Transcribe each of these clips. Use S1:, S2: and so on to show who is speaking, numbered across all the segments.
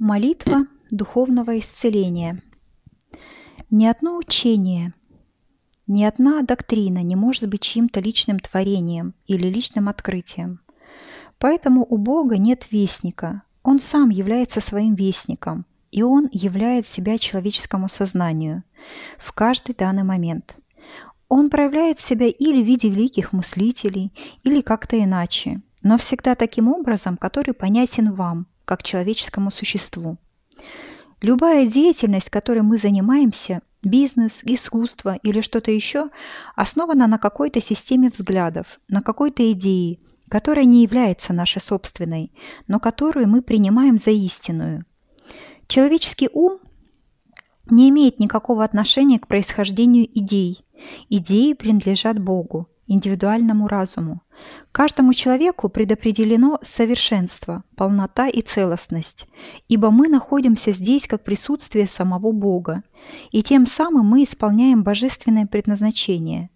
S1: Молитва духовного исцеления. Ни одно учение, ни одна доктрина не может быть чьим-то личным творением или личным открытием. Поэтому у Бога нет вестника. Он сам является своим вестником, и он являет себя человеческому сознанию в каждый данный момент. Он проявляет себя или в виде великих мыслителей, или как-то иначе, но всегда таким образом, который понятен вам, как человеческому существу. Любая деятельность, которой мы занимаемся, бизнес, искусство или что-то еще, основана на какой-то системе взглядов, на какой-то идее, которая не является нашей собственной, но которую мы принимаем за истинную. Человеческий ум не имеет никакого отношения к происхождению идей. Идеи принадлежат Богу, индивидуальному разуму. Каждому человеку предопределено совершенство, полнота и целостность, ибо мы находимся здесь как присутствие самого Бога, и тем самым мы исполняем божественное предназначение.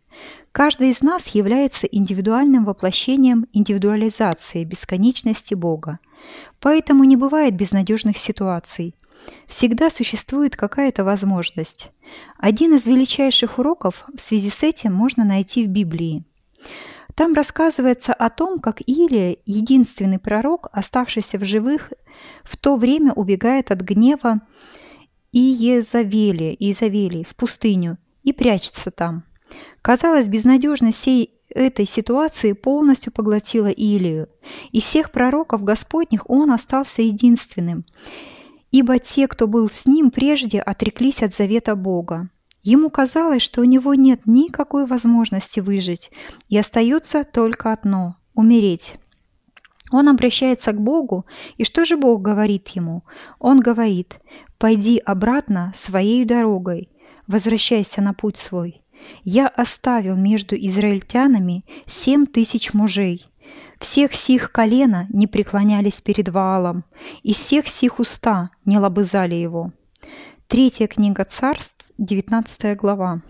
S1: Каждый из нас является индивидуальным воплощением индивидуализации бесконечности Бога. Поэтому не бывает безнадежных ситуаций. Всегда существует какая-то возможность. Один из величайших уроков в связи с этим можно найти в Библии. Там рассказывается о том, как Илия, единственный пророк, оставшийся в живых, в то время убегает от гнева Иезавели, Иезавели в пустыню и прячется там. Казалось, безнадежность всей этой ситуации полностью поглотила Илию. Из всех пророков Господних он остался единственным – ибо те, кто был с ним прежде, отреклись от завета Бога. Ему казалось, что у него нет никакой возможности выжить, и остается только одно – умереть. Он обращается к Богу, и что же Бог говорит ему? Он говорит «Пойди обратно своей дорогой, возвращайся на путь свой. Я оставил между израильтянами семь тысяч мужей, всех сих колена не преклонялись перед Ваалом, и всех сих уста не лобызали его. Третья книга царств, 19 глава.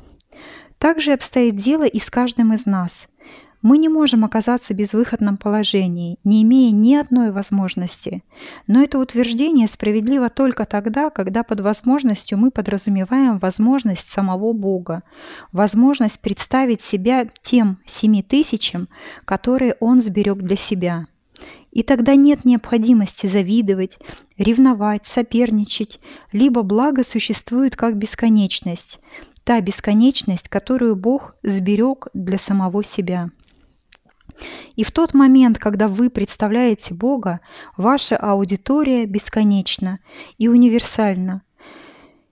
S1: Также обстоит дело и с каждым из нас. Мы не можем оказаться в безвыходном положении, не имея ни одной возможности. Но это утверждение справедливо только тогда, когда под возможностью мы подразумеваем возможность самого Бога, возможность представить себя тем семи тысячам, которые Он сберег для себя. И тогда нет необходимости завидовать, ревновать, соперничать, либо благо существует как бесконечность, та бесконечность, которую Бог сберег для самого себя. И в тот момент, когда вы представляете Бога, ваша аудитория бесконечна и универсальна.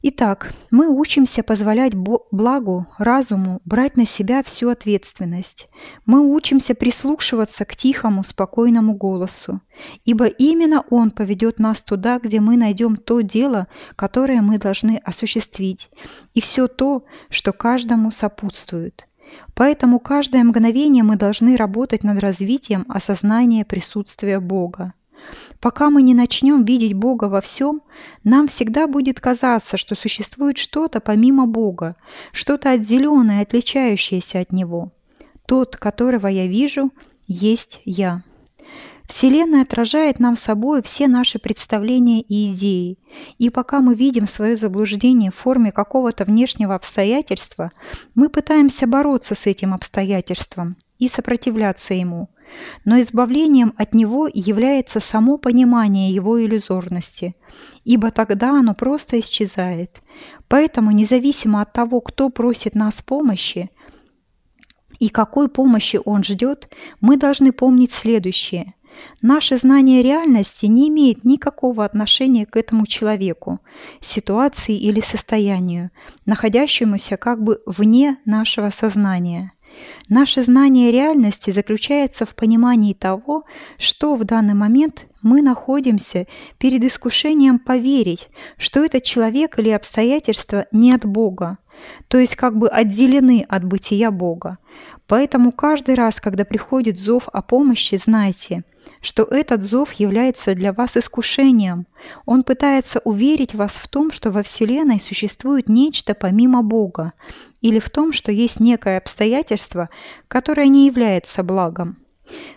S1: Итак, мы учимся позволять благу, разуму брать на себя всю ответственность. Мы учимся прислушиваться к тихому, спокойному голосу, ибо именно он поведет нас туда, где мы найдем то дело, которое мы должны осуществить, и все то, что каждому сопутствует. Поэтому каждое мгновение мы должны работать над развитием осознания присутствия Бога. Пока мы не начнем видеть Бога во всем, нам всегда будет казаться, что существует что-то помимо Бога, что-то отделенное, отличающееся от Него. Тот, которого я вижу, есть я. Вселенная отражает нам собой все наши представления и идеи. И пока мы видим свое заблуждение в форме какого-то внешнего обстоятельства, мы пытаемся бороться с этим обстоятельством и сопротивляться ему. Но избавлением от него является само понимание его иллюзорности, ибо тогда оно просто исчезает. Поэтому независимо от того, кто просит нас помощи, и какой помощи он ждет, мы должны помнить следующее – Наше знание реальности не имеет никакого отношения к этому человеку, ситуации или состоянию, находящемуся как бы вне нашего сознания. Наше знание реальности заключается в понимании того, что в данный момент мы находимся перед искушением поверить, что этот человек или обстоятельства не от Бога, то есть как бы отделены от бытия Бога. Поэтому каждый раз, когда приходит зов о помощи, знайте, что этот зов является для вас искушением. Он пытается уверить вас в том, что во Вселенной существует нечто помимо Бога, или в том, что есть некое обстоятельство, которое не является благом.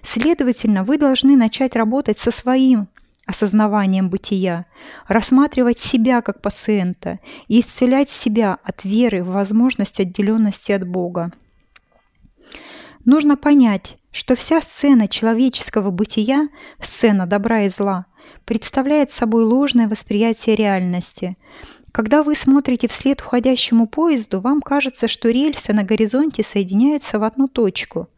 S1: Следовательно, вы должны начать работать со своим осознаванием бытия, рассматривать себя как пациента и исцелять себя от веры в возможность отделенности от Бога. Нужно понять, что вся сцена человеческого бытия, сцена добра и зла, представляет собой ложное восприятие реальности. Когда вы смотрите вслед уходящему поезду, вам кажется, что рельсы на горизонте соединяются в одну точку.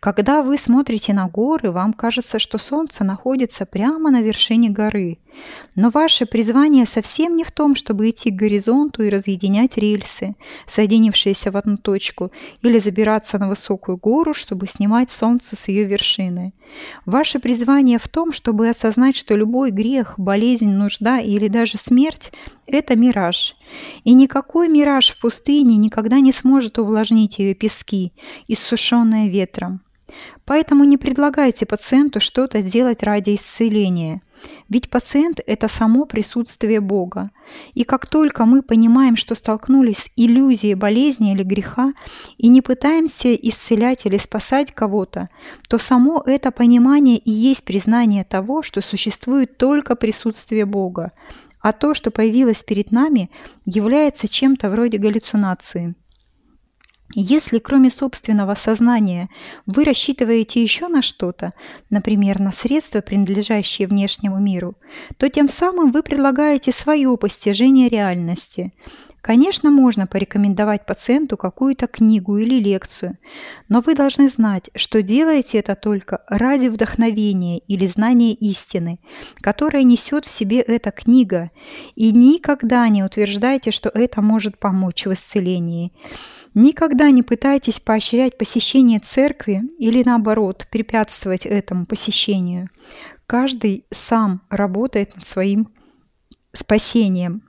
S1: Когда вы смотрите на горы, вам кажется, что солнце находится прямо на вершине горы. Но ваше призвание совсем не в том, чтобы идти к горизонту и разъединять рельсы, соединившиеся в одну точку, или забираться на высокую гору, чтобы снимать солнце с ее вершины. Ваше призвание в том, чтобы осознать, что любой грех, болезнь, нужда или даже смерть – это мираж. И никакой мираж в пустыне никогда не сможет увлажнить ее пески, иссушенные ветром. Поэтому не предлагайте пациенту что-то делать ради исцеления. Ведь пациент – это само присутствие Бога. И как только мы понимаем, что столкнулись с иллюзией болезни или греха, и не пытаемся исцелять или спасать кого-то, то само это понимание и есть признание того, что существует только присутствие Бога, а то, что появилось перед нами, является чем-то вроде галлюцинации. Если кроме собственного сознания вы рассчитываете еще на что-то, например, на средства, принадлежащие внешнему миру, то тем самым вы предлагаете свое постижение реальности. Конечно, можно порекомендовать пациенту какую-то книгу или лекцию, но вы должны знать, что делаете это только ради вдохновения или знания истины, которая несет в себе эта книга, и никогда не утверждайте, что это может помочь в исцелении. Никогда не пытайтесь поощрять посещение церкви или наоборот препятствовать этому посещению. Каждый сам работает над своим спасением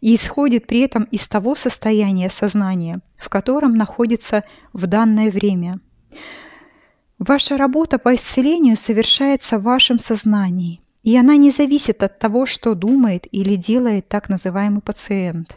S1: и исходит при этом из того состояния сознания, в котором находится в данное время. Ваша работа по исцелению совершается в вашем сознании, и она не зависит от того, что думает или делает так называемый пациент.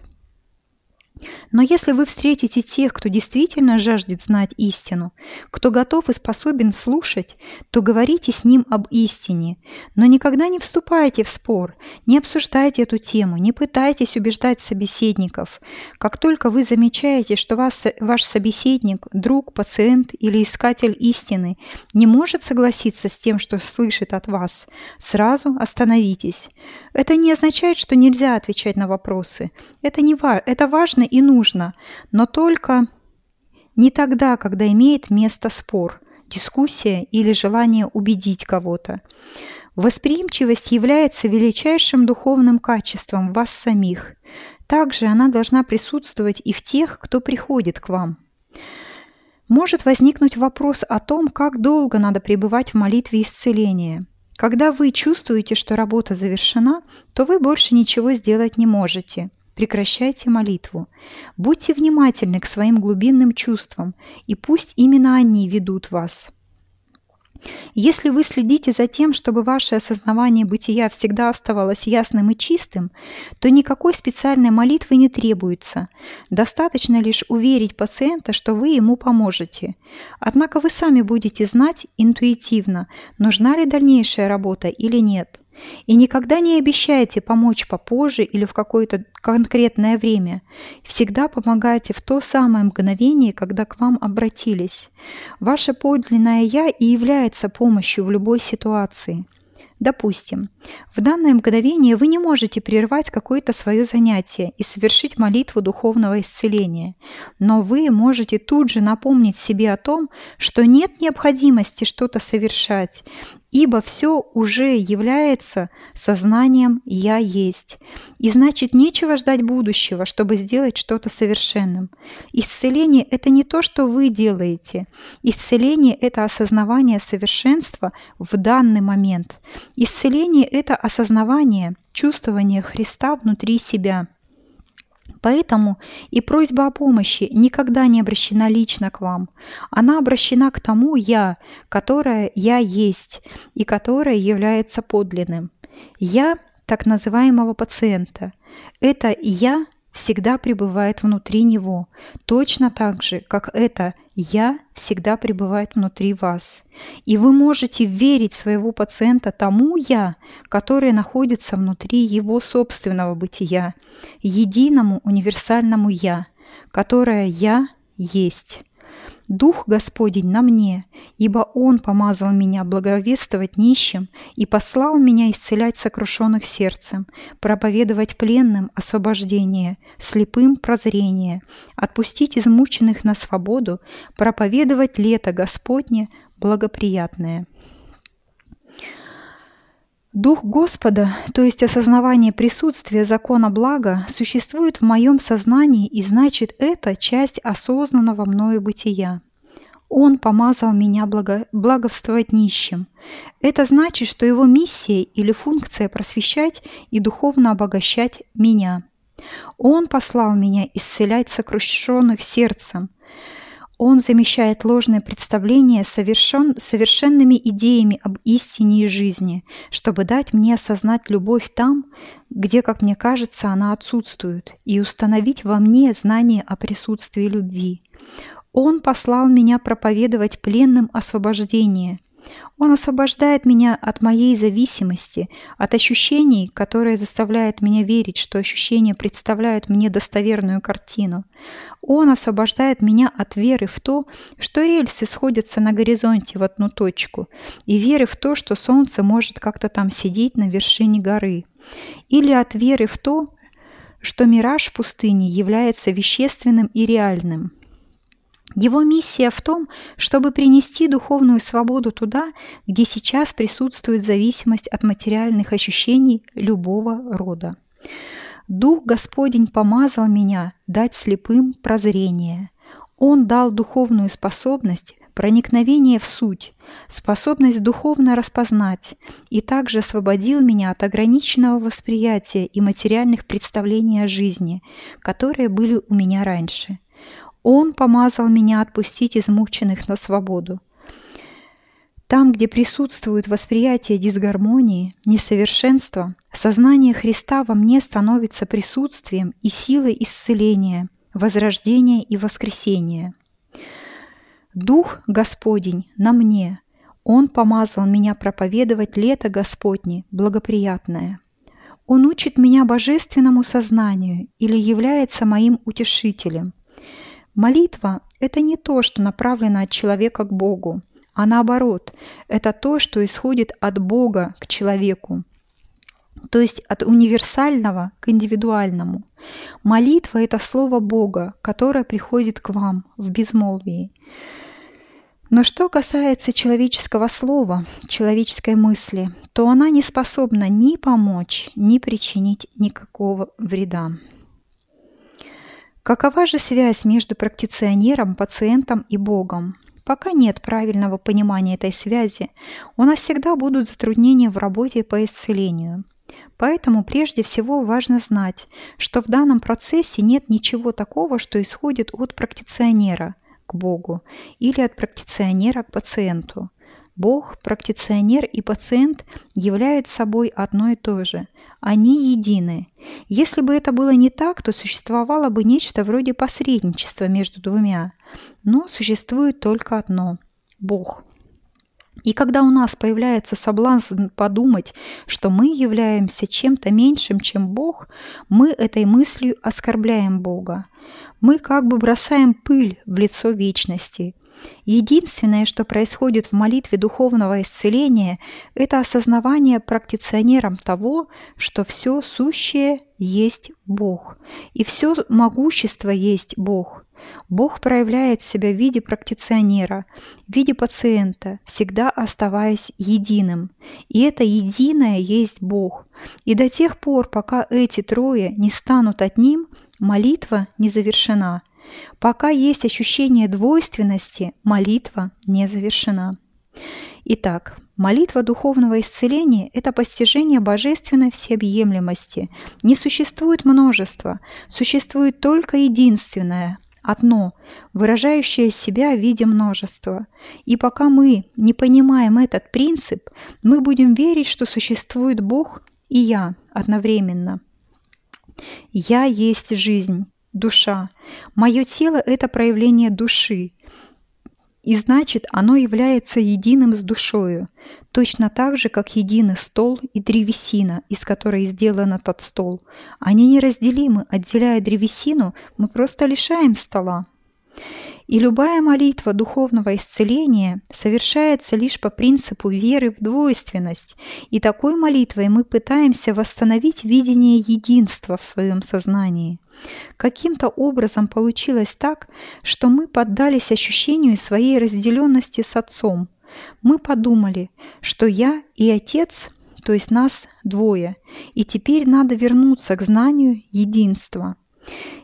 S1: Но если вы встретите тех, кто действительно жаждет знать истину, кто готов и способен слушать, то говорите с ним об истине, но никогда не вступайте в спор, не обсуждайте эту тему, не пытайтесь убеждать собеседников. Как только вы замечаете, что вас, ваш собеседник, друг, пациент или искатель истины не может согласиться с тем, что слышит от вас, сразу остановитесь. Это не означает, что нельзя отвечать на вопросы. Это, не ва- это важно и нужно, но только не тогда, когда имеет место спор, дискуссия или желание убедить кого-то. Восприимчивость является величайшим духовным качеством вас самих. Также она должна присутствовать и в тех, кто приходит к вам. Может возникнуть вопрос о том, как долго надо пребывать в молитве исцеления. Когда вы чувствуете, что работа завершена, то вы больше ничего сделать не можете – прекращайте молитву. Будьте внимательны к своим глубинным чувствам, и пусть именно они ведут вас. Если вы следите за тем, чтобы ваше осознавание бытия всегда оставалось ясным и чистым, то никакой специальной молитвы не требуется. Достаточно лишь уверить пациента, что вы ему поможете. Однако вы сами будете знать интуитивно, нужна ли дальнейшая работа или нет – и никогда не обещайте помочь попозже или в какое-то конкретное время. Всегда помогайте в то самое мгновение, когда к вам обратились. Ваше подлинное «Я» и является помощью в любой ситуации. Допустим, в данное мгновение вы не можете прервать какое-то свое занятие и совершить молитву духовного исцеления, но вы можете тут же напомнить себе о том, что нет необходимости что-то совершать, ибо все уже является сознанием «я есть». И значит, нечего ждать будущего, чтобы сделать что-то совершенным. Исцеление – это не то, что вы делаете. Исцеление – это осознавание совершенства в данный момент. Исцеление – это осознавание, чувствование Христа внутри себя – Поэтому и просьба о помощи никогда не обращена лично к вам. Она обращена к тому «я», которое «я есть» и которое является подлинным. «Я» так называемого пациента. Это «я» всегда пребывает внутри него, точно так же, как это «я» всегда пребывает внутри вас. И вы можете верить своего пациента тому «я», которое находится внутри его собственного бытия, единому универсальному «я», которое «я» есть. Дух Господень на мне, ибо Он помазал меня благовествовать нищим и послал меня исцелять сокрушенных сердцем, проповедовать пленным освобождение, слепым прозрение, отпустить измученных на свободу, проповедовать лето Господне благоприятное. Дух Господа, то есть осознавание присутствия закона блага, существует в моем сознании, и значит, это часть осознанного мною бытия. Он помазал меня благо, благовствовать нищим. Это значит, что его миссия или функция просвещать и духовно обогащать меня. Он послал меня исцелять сокрушенных сердцем, он замещает ложные представления совершен, совершенными идеями об истине и жизни, чтобы дать мне осознать любовь там, где, как мне кажется, она отсутствует, и установить во мне знание о присутствии любви. Он послал меня проповедовать пленным освобождение, он освобождает меня от моей зависимости, от ощущений, которые заставляют меня верить, что ощущения представляют мне достоверную картину. Он освобождает меня от веры в то, что рельсы сходятся на горизонте в одну точку, и веры в то, что солнце может как-то там сидеть на вершине горы. Или от веры в то, что мираж в пустыне является вещественным и реальным – его миссия в том, чтобы принести духовную свободу туда, где сейчас присутствует зависимость от материальных ощущений любого рода. Дух Господень помазал меня дать слепым прозрение. Он дал духовную способность проникновение в суть, способность духовно распознать, и также освободил меня от ограниченного восприятия и материальных представлений о жизни, которые были у меня раньше. Он помазал меня отпустить измученных на свободу. Там, где присутствует восприятие дисгармонии, несовершенства, сознание Христа во мне становится присутствием и силой исцеления, возрождения и воскресения. Дух Господень на мне, Он помазал меня проповедовать лето Господне, благоприятное. Он учит меня божественному сознанию или является моим утешителем – Молитва – это не то, что направлено от человека к Богу, а наоборот, это то, что исходит от Бога к человеку, то есть от универсального к индивидуальному. Молитва – это слово Бога, которое приходит к вам в безмолвии. Но что касается человеческого слова, человеческой мысли, то она не способна ни помочь, ни причинить никакого вреда. Какова же связь между практиционером, пациентом и Богом? Пока нет правильного понимания этой связи, у нас всегда будут затруднения в работе по исцелению. Поэтому прежде всего важно знать, что в данном процессе нет ничего такого, что исходит от практиционера к Богу или от практиционера к пациенту. Бог, практиционер и пациент являются собой одно и то же. Они едины. Если бы это было не так, то существовало бы нечто вроде посредничества между двумя. Но существует только одно – Бог. И когда у нас появляется соблазн подумать, что мы являемся чем-то меньшим, чем Бог, мы этой мыслью оскорбляем Бога. Мы как бы бросаем пыль в лицо вечности – Единственное, что происходит в молитве духовного исцеления, это осознавание практиционером того, что все сущее есть Бог, и все могущество есть Бог. Бог проявляет себя в виде практиционера, в виде пациента, всегда оставаясь единым. И это единое есть Бог. И до тех пор, пока эти трое не станут одним, молитва не завершена – Пока есть ощущение двойственности, молитва не завершена. Итак, молитва духовного исцеления – это постижение божественной всеобъемлемости. Не существует множества, существует только единственное, одно, выражающее себя в виде множества. И пока мы не понимаем этот принцип, мы будем верить, что существует Бог и Я одновременно – Я есть жизнь, душа. Мое тело – это проявление души. И значит, оно является единым с душою, точно так же, как единый стол и древесина, из которой сделан этот стол. Они неразделимы, отделяя древесину, мы просто лишаем стола. И любая молитва духовного исцеления совершается лишь по принципу веры в двойственность, и такой молитвой мы пытаемся восстановить видение единства в своем сознании. Каким-то образом получилось так, что мы поддались ощущению своей разделенности с Отцом. Мы подумали, что я и Отец, то есть нас двое, и теперь надо вернуться к знанию единства.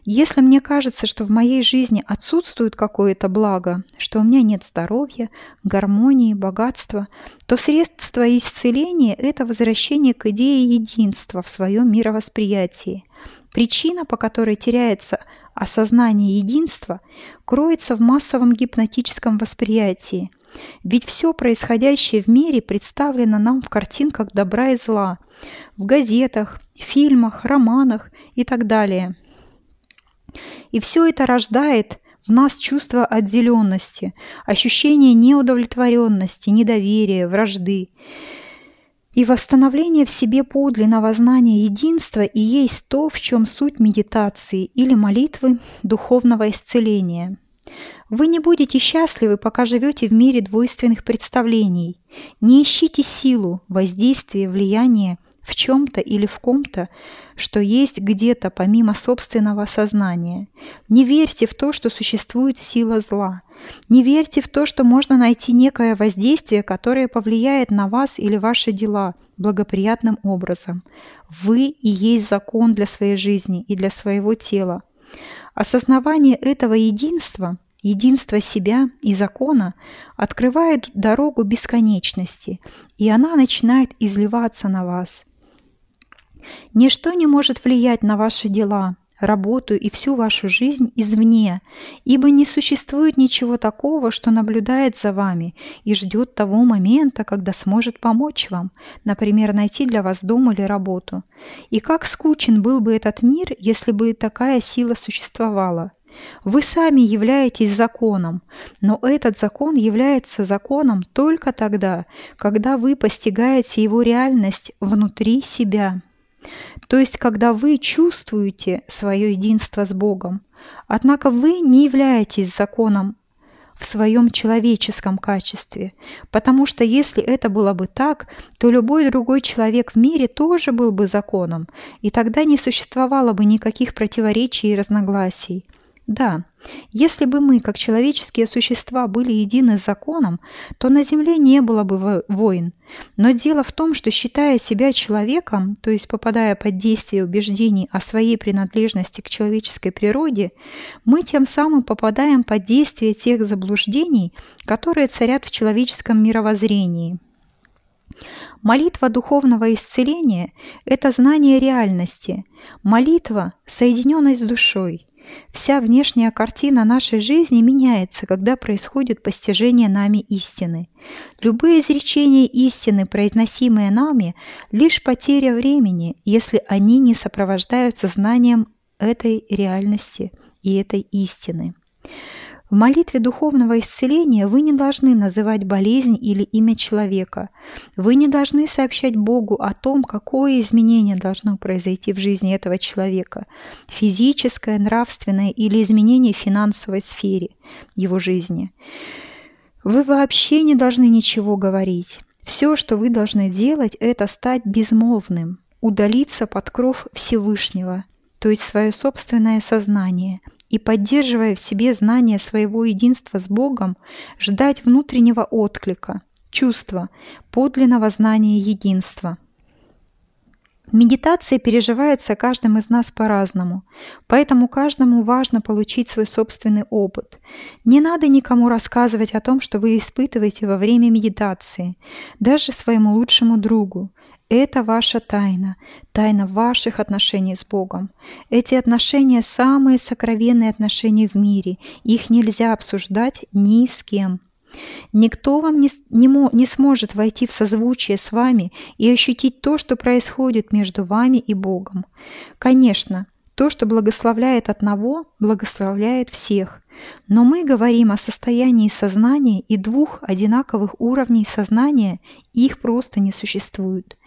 S1: Если мне кажется, что в моей жизни отсутствует какое-то благо, что у меня нет здоровья, гармонии, богатства, то средство исцеления – это возвращение к идее единства в своем мировосприятии. Причина, по которой теряется осознание единства, кроется в массовом гипнотическом восприятии. Ведь все происходящее в мире представлено нам в картинках добра и зла, в газетах, фильмах, романах и так далее – и все это рождает в нас чувство отделенности, ощущение неудовлетворенности, недоверия, вражды. И восстановление в себе подлинного знания единства и есть то, в чем суть медитации или молитвы духовного исцеления. Вы не будете счастливы, пока живете в мире двойственных представлений. Не ищите силу, воздействие, влияние – в чем-то или в ком-то, что есть где-то помимо собственного сознания. Не верьте в то, что существует сила зла. Не верьте в то, что можно найти некое воздействие, которое повлияет на вас или ваши дела благоприятным образом. Вы и есть закон для своей жизни и для своего тела. Осознавание этого единства – Единство себя и закона открывает дорогу бесконечности, и она начинает изливаться на вас. Ничто не может влиять на ваши дела, работу и всю вашу жизнь извне, ибо не существует ничего такого, что наблюдает за вами и ждет того момента, когда сможет помочь вам, например, найти для вас дом или работу. И как скучен был бы этот мир, если бы такая сила существовала. Вы сами являетесь законом, но этот закон является законом только тогда, когда вы постигаете его реальность внутри себя. То есть, когда вы чувствуете свое единство с Богом, однако вы не являетесь законом в своем человеческом качестве, потому что если это было бы так, то любой другой человек в мире тоже был бы законом, и тогда не существовало бы никаких противоречий и разногласий. Да, если бы мы, как человеческие существа, были едины с законом, то на Земле не было бы войн. Но дело в том, что считая себя человеком, то есть попадая под действие убеждений о своей принадлежности к человеческой природе, мы тем самым попадаем под действие тех заблуждений, которые царят в человеческом мировоззрении. Молитва духовного исцеления – это знание реальности. Молитва – соединенность с душой – Вся внешняя картина нашей жизни меняется, когда происходит постижение нами истины. Любые изречения истины, произносимые нами, лишь потеря времени, если они не сопровождаются знанием этой реальности и этой истины. В молитве духовного исцеления вы не должны называть болезнь или имя человека. Вы не должны сообщать Богу о том, какое изменение должно произойти в жизни этого человека – физическое, нравственное или изменение в финансовой сфере его жизни. Вы вообще не должны ничего говорить. Все, что вы должны делать, это стать безмолвным, удалиться под кров Всевышнего, то есть свое собственное сознание, и, поддерживая в себе знание своего единства с Богом, ждать внутреннего отклика, чувства, подлинного знания единства. Медитация переживается каждым из нас по-разному, поэтому каждому важно получить свой собственный опыт. Не надо никому рассказывать о том, что вы испытываете во время медитации, даже своему лучшему другу. Это ваша тайна, тайна ваших отношений с Богом. Эти отношения – самые сокровенные отношения в мире, их нельзя обсуждать ни с кем. Никто вам не, не, не сможет войти в созвучие с вами и ощутить то, что происходит между вами и Богом. Конечно, то, что благословляет одного, благословляет всех. Но мы говорим о состоянии сознания и двух одинаковых уровней сознания, их просто не существует.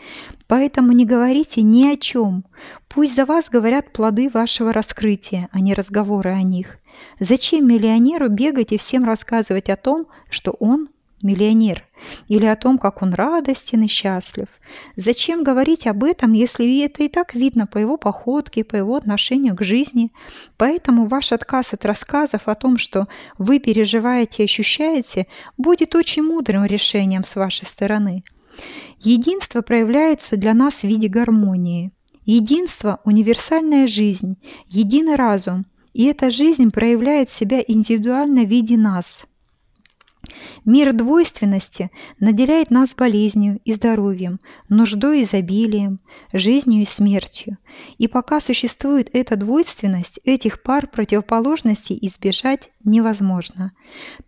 S1: Поэтому не говорите ни о чем. Пусть за вас говорят плоды вашего раскрытия, а не разговоры о них. Зачем миллионеру бегать и всем рассказывать о том, что он миллионер, или о том, как он радостен и счастлив. Зачем говорить об этом, если это и так видно по его походке, по его отношению к жизни? Поэтому ваш отказ от рассказов о том, что вы переживаете и ощущаете, будет очень мудрым решением с вашей стороны. Единство проявляется для нас в виде гармонии. Единство – универсальная жизнь, единый разум, и эта жизнь проявляет себя индивидуально в виде нас – Мир двойственности наделяет нас болезнью и здоровьем, нуждой и изобилием, жизнью и смертью. И пока существует эта двойственность, этих пар противоположностей избежать невозможно.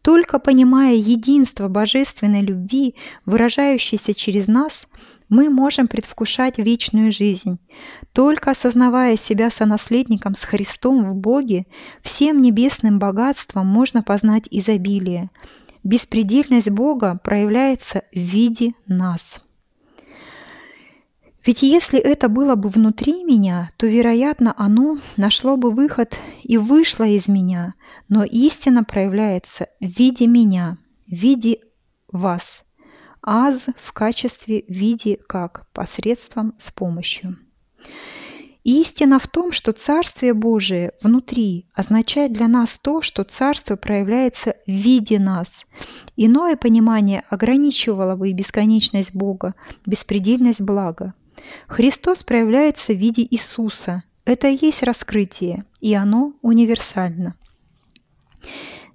S1: Только понимая единство божественной любви, выражающейся через нас, мы можем предвкушать вечную жизнь. Только осознавая себя сонаследником с Христом в Боге, всем небесным богатством можно познать изобилие – беспредельность Бога проявляется в виде нас. Ведь если это было бы внутри меня, то, вероятно, оно нашло бы выход и вышло из меня, но истина проявляется в виде меня, в виде вас. Аз в качестве в виде как посредством с помощью. Истина в том, что Царствие Божие внутри означает для нас то, что Царство проявляется в виде нас. Иное понимание ограничивало бы и бесконечность Бога, беспредельность блага. Христос проявляется в виде Иисуса. Это и есть раскрытие, и оно универсально.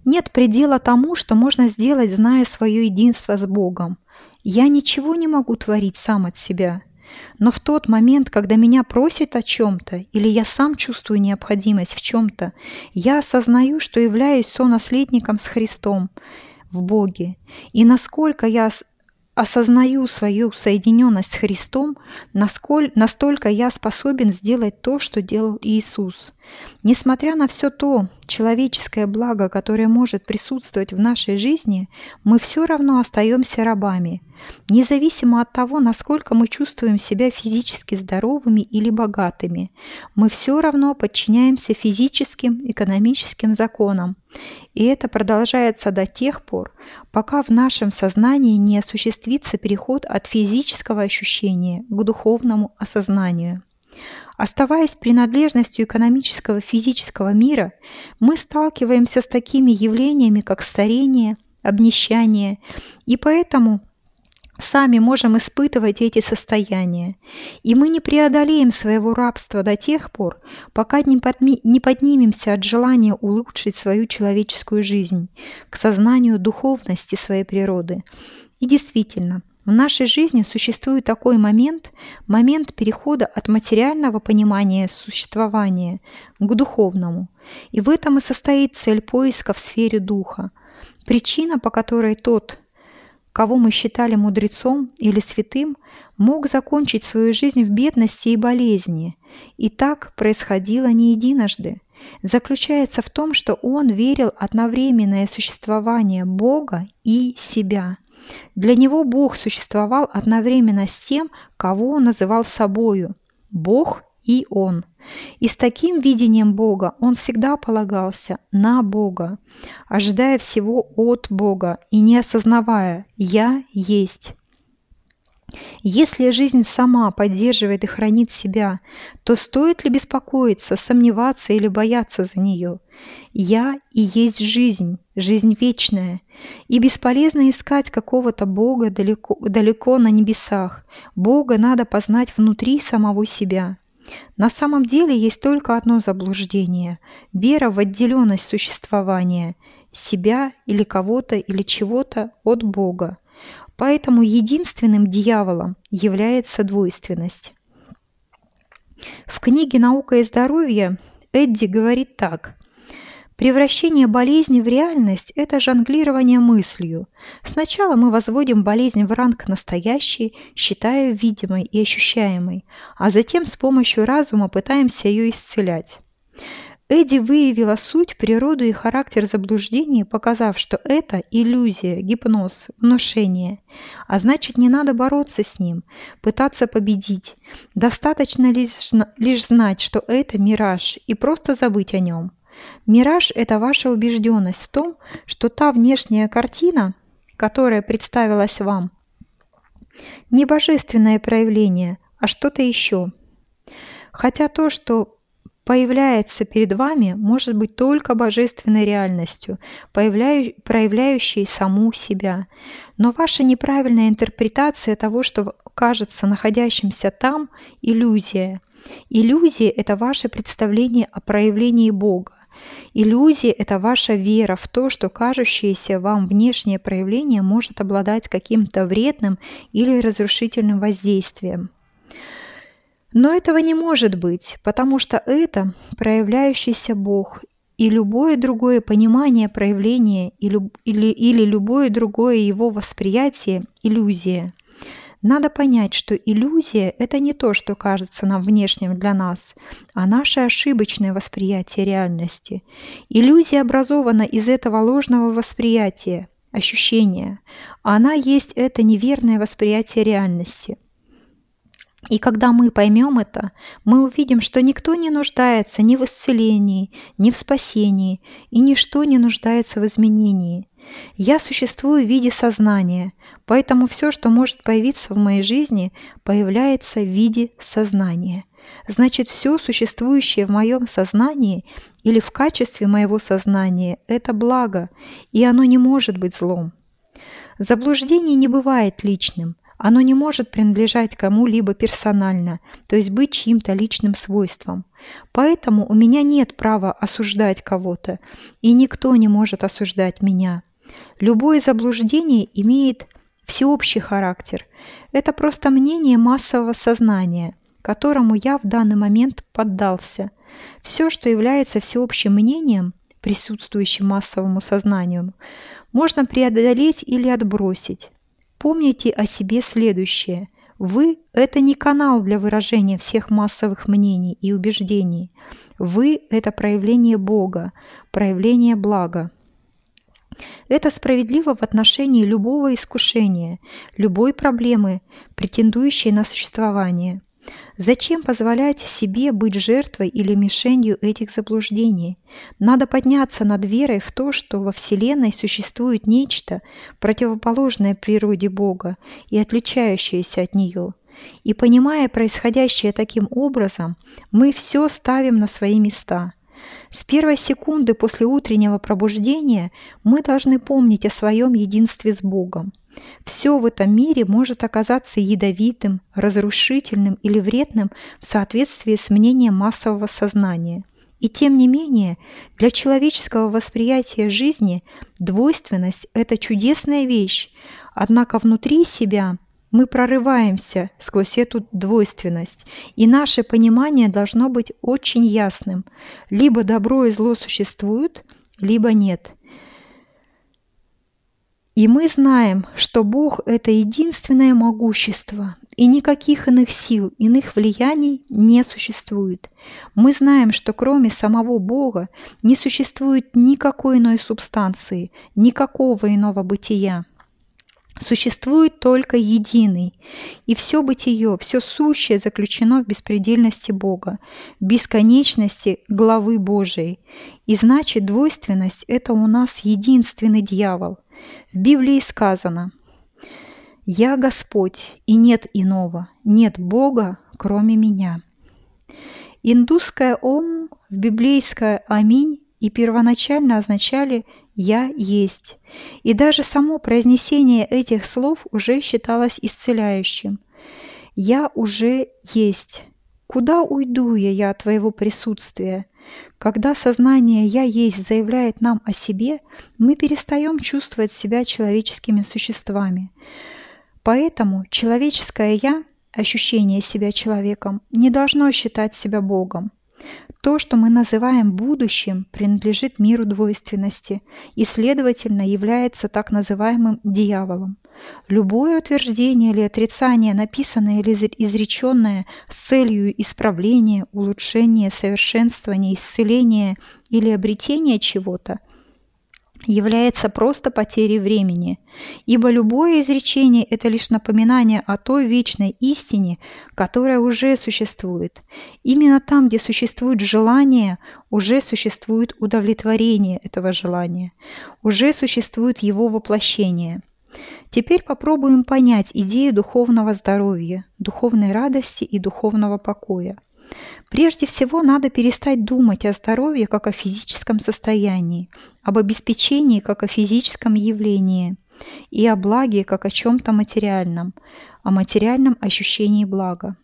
S1: Нет предела тому, что можно сделать, зная свое единство с Богом. Я ничего не могу творить сам от себя – но в тот момент, когда меня просят о чем-то, или я сам чувствую необходимость в чем-то, я осознаю, что являюсь сонаследником с Христом в Боге. И насколько я осознаю свою соединенность с Христом, насколько, настолько я способен сделать то, что делал Иисус. Несмотря на все то человеческое благо, которое может присутствовать в нашей жизни, мы все равно остаемся рабами, независимо от того, насколько мы чувствуем себя физически здоровыми или богатыми. Мы все равно подчиняемся физическим, экономическим законам. И это продолжается до тех пор, пока в нашем сознании не осуществится переход от физического ощущения к духовному осознанию. Оставаясь принадлежностью экономического физического мира, мы сталкиваемся с такими явлениями, как старение, обнищание, и поэтому сами можем испытывать эти состояния, и мы не преодолеем своего рабства до тех пор, пока не, поднимемся от желания улучшить свою человеческую жизнь к сознанию духовности своей природы. И действительно, в нашей жизни существует такой момент, момент перехода от материального понимания существования к духовному. И в этом и состоит цель поиска в сфере духа. Причина, по которой тот, кого мы считали мудрецом или святым, мог закончить свою жизнь в бедности и болезни. И так происходило не единожды. Заключается в том, что он верил одновременное существование Бога и себя – для него Бог существовал одновременно с тем, кого он называл собою – Бог и Он. И с таким видением Бога он всегда полагался на Бога, ожидая всего от Бога и не осознавая «Я есть». Если жизнь сама поддерживает и хранит себя, то стоит ли беспокоиться, сомневаться или бояться за нее? Я и есть жизнь, жизнь вечная. И бесполезно искать какого-то Бога далеко, далеко на небесах. Бога надо познать внутри самого себя. На самом деле есть только одно заблуждение – вера в отделенность существования себя или кого-то или чего-то от Бога. Поэтому единственным дьяволом является двойственность. В книге «Наука и здоровье» Эдди говорит так. Превращение болезни в реальность – это жонглирование мыслью. Сначала мы возводим болезнь в ранг настоящей, считая видимой и ощущаемой, а затем с помощью разума пытаемся ее исцелять. Эдди выявила суть, природу и характер заблуждений, показав, что это иллюзия, гипноз, внушение. А значит, не надо бороться с ним, пытаться победить. Достаточно лишь, лишь знать, что это мираж, и просто забыть о нем. Мираж – это ваша убежденность в том, что та внешняя картина, которая представилась вам, не божественное проявление, а что-то еще. Хотя то, что появляется перед вами, может быть только божественной реальностью, проявляющей саму себя. Но ваша неправильная интерпретация того, что кажется находящимся там – иллюзия. Иллюзия – это ваше представление о проявлении Бога. Иллюзия – это ваша вера в то, что кажущееся вам внешнее проявление может обладать каким-то вредным или разрушительным воздействием. Но этого не может быть, потому что это проявляющийся Бог, и любое другое понимание проявления или, или, или любое другое его восприятие – иллюзия. Надо понять, что иллюзия – это не то, что кажется нам внешним для нас, а наше ошибочное восприятие реальности. Иллюзия образована из этого ложного восприятия, ощущения. Она есть это неверное восприятие реальности – и когда мы поймем это, мы увидим, что никто не нуждается ни в исцелении, ни в спасении, и ничто не нуждается в изменении. Я существую в виде сознания, поэтому все, что может появиться в моей жизни, появляется в виде сознания. Значит, все существующее в моем сознании или в качестве моего сознания – это благо, и оно не может быть злом. Заблуждение не бывает личным, оно не может принадлежать кому-либо персонально, то есть быть чьим-то личным свойством. Поэтому у меня нет права осуждать кого-то, и никто не может осуждать меня. Любое заблуждение имеет всеобщий характер. Это просто мнение массового сознания, которому я в данный момент поддался. Все, что является всеобщим мнением, присутствующим массовому сознанию, можно преодолеть или отбросить. Помните о себе следующее. Вы – это не канал для выражения всех массовых мнений и убеждений. Вы – это проявление Бога, проявление блага. Это справедливо в отношении любого искушения, любой проблемы, претендующей на существование – Зачем позволять себе быть жертвой или мишенью этих заблуждений? Надо подняться над верой в то, что во Вселенной существует нечто, противоположное природе Бога и отличающееся от нее. И понимая происходящее таким образом, мы все ставим на свои места – с первой секунды после утреннего пробуждения мы должны помнить о своем единстве с Богом. Все в этом мире может оказаться ядовитым, разрушительным или вредным в соответствии с мнением массового сознания. И тем не менее, для человеческого восприятия жизни двойственность – это чудесная вещь, однако внутри себя – мы прорываемся сквозь эту двойственность, и наше понимание должно быть очень ясным. Либо добро и зло существуют, либо нет. И мы знаем, что Бог – это единственное могущество, и никаких иных сил, иных влияний не существует. Мы знаем, что кроме самого Бога не существует никакой иной субстанции, никакого иного бытия. Существует только единый, и все бытие, все сущее заключено в беспредельности Бога, в бесконечности главы Божией. И значит, двойственность – это у нас единственный дьявол. В Библии сказано «Я Господь, и нет иного, нет Бога, кроме меня». Индусское «Ом» в библейское «Аминь» и первоначально означали «я есть». И даже само произнесение этих слов уже считалось исцеляющим. «Я уже есть». Куда уйду я, я от твоего присутствия? Когда сознание «я есть» заявляет нам о себе, мы перестаем чувствовать себя человеческими существами. Поэтому человеческое «я», ощущение себя человеком, не должно считать себя Богом. То, что мы называем будущим, принадлежит миру двойственности и, следовательно, является так называемым дьяволом. Любое утверждение или отрицание, написанное или изреченное с целью исправления, улучшения, совершенствования, исцеления или обретения чего-то – является просто потерей времени, ибо любое изречение – это лишь напоминание о той вечной истине, которая уже существует. Именно там, где существует желание, уже существует удовлетворение этого желания, уже существует его воплощение. Теперь попробуем понять идею духовного здоровья, духовной радости и духовного покоя. Прежде всего надо перестать думать о здоровье как о физическом состоянии, об обеспечении как о физическом явлении и о благе как о чем-то материальном, о материальном ощущении блага.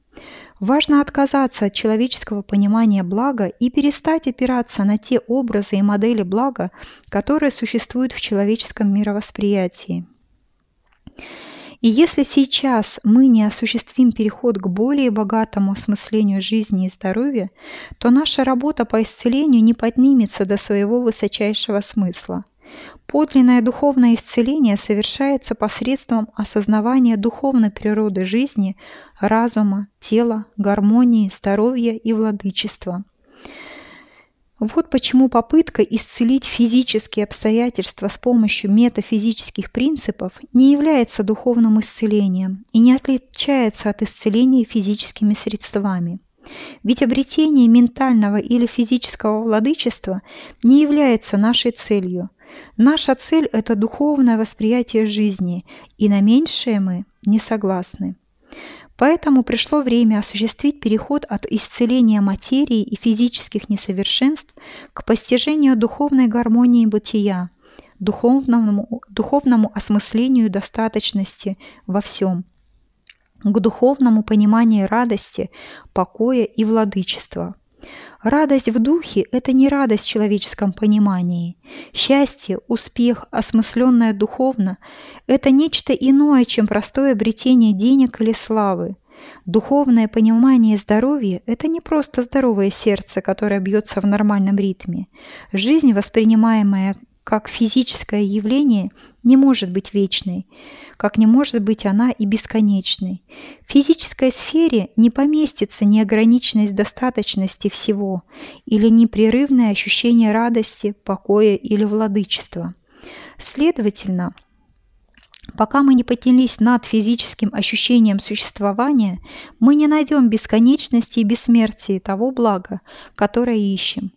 S1: Важно отказаться от человеческого понимания блага и перестать опираться на те образы и модели блага, которые существуют в человеческом мировосприятии. И если сейчас мы не осуществим переход к более богатому осмыслению жизни и здоровья, то наша работа по исцелению не поднимется до своего высочайшего смысла. Подлинное духовное исцеление совершается посредством осознавания духовной природы жизни, разума, тела, гармонии, здоровья и владычества – вот почему попытка исцелить физические обстоятельства с помощью метафизических принципов не является духовным исцелением и не отличается от исцеления физическими средствами. Ведь обретение ментального или физического владычества не является нашей целью. Наша цель – это духовное восприятие жизни, и на меньшее мы не согласны. Поэтому пришло время осуществить переход от исцеления материи и физических несовершенств к постижению духовной гармонии бытия, духовному, духовному осмыслению достаточности во всем, к духовному пониманию радости, покоя и владычества – Радость в духе – это не радость в человеческом понимании. Счастье, успех, осмысленное духовно – это нечто иное, чем простое обретение денег или славы. Духовное понимание здоровья – это не просто здоровое сердце, которое бьется в нормальном ритме. Жизнь, воспринимаемая как физическое явление не может быть вечной, как не может быть она и бесконечной. В физической сфере не поместится неограниченность достаточности всего или непрерывное ощущение радости, покоя или владычества. Следовательно, Пока мы не поднялись над физическим ощущением существования, мы не найдем бесконечности и бессмертия того блага, которое ищем.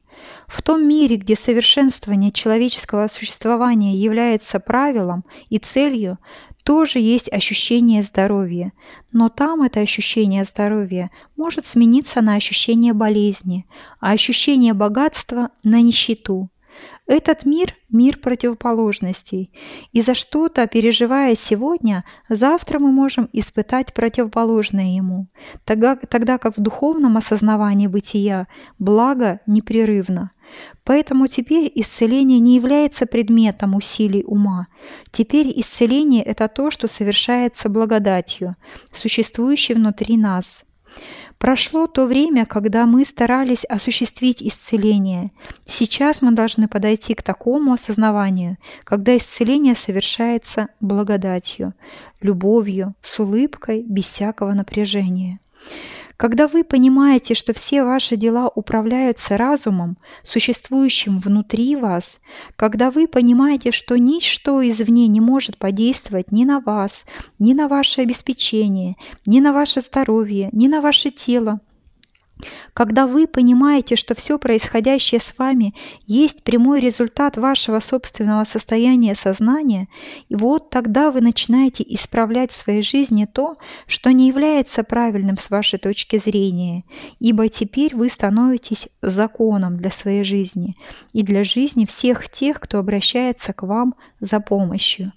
S1: В том мире, где совершенствование человеческого существования является правилом и целью, тоже есть ощущение здоровья, но там это ощущение здоровья может смениться на ощущение болезни, а ощущение богатства – на нищету. Этот мир – мир противоположностей, и за что-то, переживая сегодня, завтра мы можем испытать противоположное ему, тогда, тогда как в духовном осознавании бытия благо непрерывно. Поэтому теперь исцеление не является предметом усилий ума. Теперь исцеление – это то, что совершается благодатью, существующей внутри нас. Прошло то время, когда мы старались осуществить исцеление. Сейчас мы должны подойти к такому осознаванию, когда исцеление совершается благодатью, любовью, с улыбкой, без всякого напряжения. Когда вы понимаете, что все ваши дела управляются разумом, существующим внутри вас, когда вы понимаете, что ничто извне не может подействовать ни на вас, ни на ваше обеспечение, ни на ваше здоровье, ни на ваше тело, когда вы понимаете, что все происходящее с вами есть прямой результат вашего собственного состояния сознания, и вот тогда вы начинаете исправлять в своей жизни то, что не является правильным с вашей точки зрения, ибо теперь вы становитесь законом для своей жизни и для жизни всех тех, кто обращается к вам за помощью.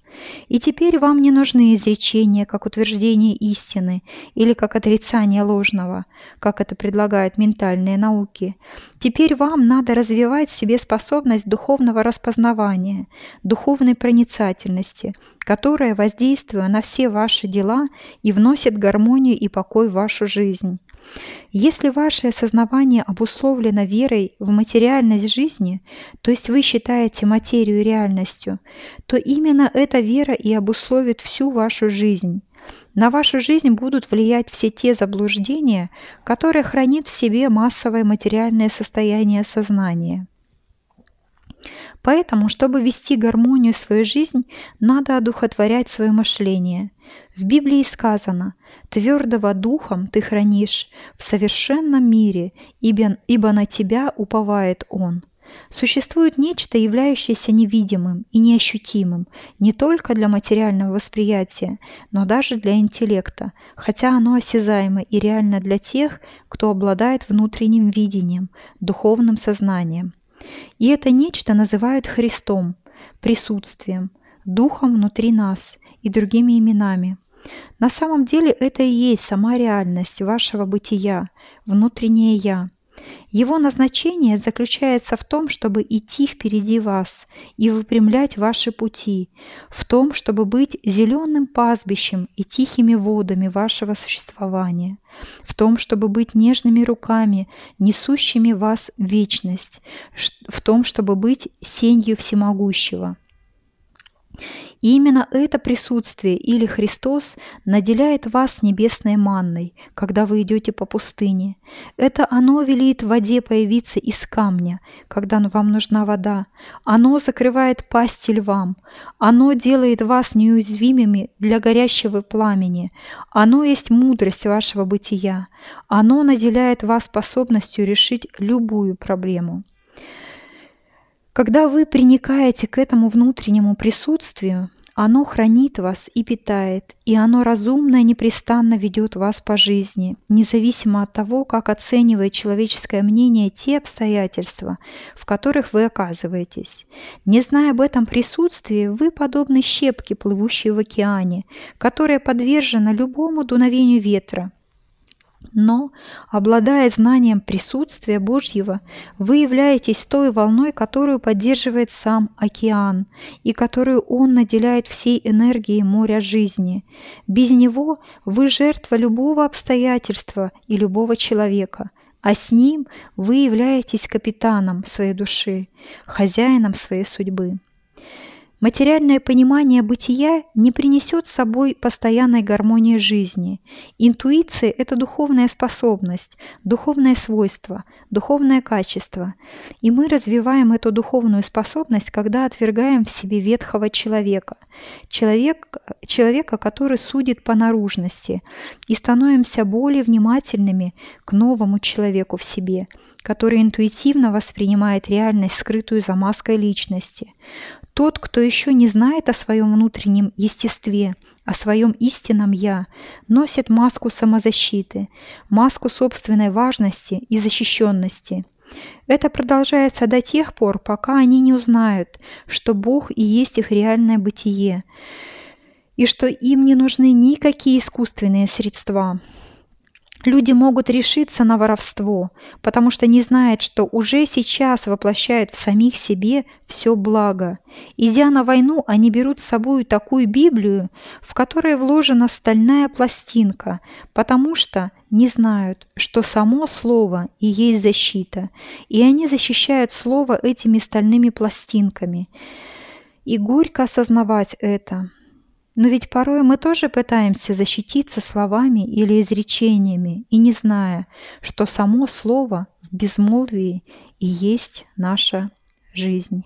S1: И теперь вам не нужны изречения как утверждение истины или как отрицание ложного, как это предлагают ментальные науки. Теперь вам надо развивать в себе способность духовного распознавания, духовной проницательности, которое, воздействуя на все ваши дела, и вносит гармонию и покой в вашу жизнь. Если ваше осознавание обусловлено верой в материальность жизни, то есть вы считаете материю реальностью, то именно эта вера и обусловит всю вашу жизнь. На вашу жизнь будут влиять все те заблуждения, которые хранит в себе массовое материальное состояние сознания. Поэтому, чтобы вести гармонию в свою жизнь, надо одухотворять свое мышление. В Библии сказано «Твердого духом ты хранишь в совершенном мире, ибо, ибо на тебя уповает Он». Существует нечто, являющееся невидимым и неощутимым не только для материального восприятия, но даже для интеллекта, хотя оно осязаемо и реально для тех, кто обладает внутренним видением, духовным сознанием. И это нечто называют Христом, присутствием, духом внутри нас и другими именами. На самом деле это и есть сама реальность вашего бытия, внутреннее «я». Его назначение заключается в том, чтобы идти впереди вас и выпрямлять ваши пути, в том, чтобы быть зеленым пастбищем и тихими водами вашего существования, в том, чтобы быть нежными руками, несущими вас в вечность, в том, чтобы быть сенью всемогущего. Именно это присутствие или Христос наделяет вас небесной манной, когда вы идете по пустыне. Это оно велит воде появиться из камня, когда вам нужна вода. Оно закрывает пасти львам. Оно делает вас неуязвимыми для горящего пламени. Оно есть мудрость вашего бытия. Оно наделяет вас способностью решить любую проблему. Когда вы приникаете к этому внутреннему присутствию, оно хранит вас и питает, и оно разумно и непрестанно ведет вас по жизни, независимо от того, как оценивает человеческое мнение те обстоятельства, в которых вы оказываетесь. Не зная об этом присутствии, вы подобны щепке, плывущей в океане, которая подвержена любому дуновению ветра – но, обладая знанием присутствия Божьего, вы являетесь той волной, которую поддерживает сам океан и которую он наделяет всей энергией моря жизни. Без него вы жертва любого обстоятельства и любого человека, а с ним вы являетесь капитаном своей души, хозяином своей судьбы. Материальное понимание бытия не принесет с собой постоянной гармонии жизни. Интуиция – это духовная способность, духовное свойство, духовное качество. И мы развиваем эту духовную способность, когда отвергаем в себе ветхого человека, человек, человека, который судит по наружности, и становимся более внимательными к новому человеку в себе – который интуитивно воспринимает реальность, скрытую за маской личности. Тот, кто еще не знает о своем внутреннем естестве, о своем истинном «я», носит маску самозащиты, маску собственной важности и защищенности. Это продолжается до тех пор, пока они не узнают, что Бог и есть их реальное бытие, и что им не нужны никакие искусственные средства. Люди могут решиться на воровство, потому что не знают, что уже сейчас воплощают в самих себе все благо. Идя на войну, они берут с собой такую Библию, в которой вложена стальная пластинка, потому что не знают, что само слово и есть защита, и они защищают слово этими стальными пластинками. И горько осознавать это – но ведь порой мы тоже пытаемся защититься словами или изречениями, и не зная, что само слово в безмолвии и есть наша жизнь.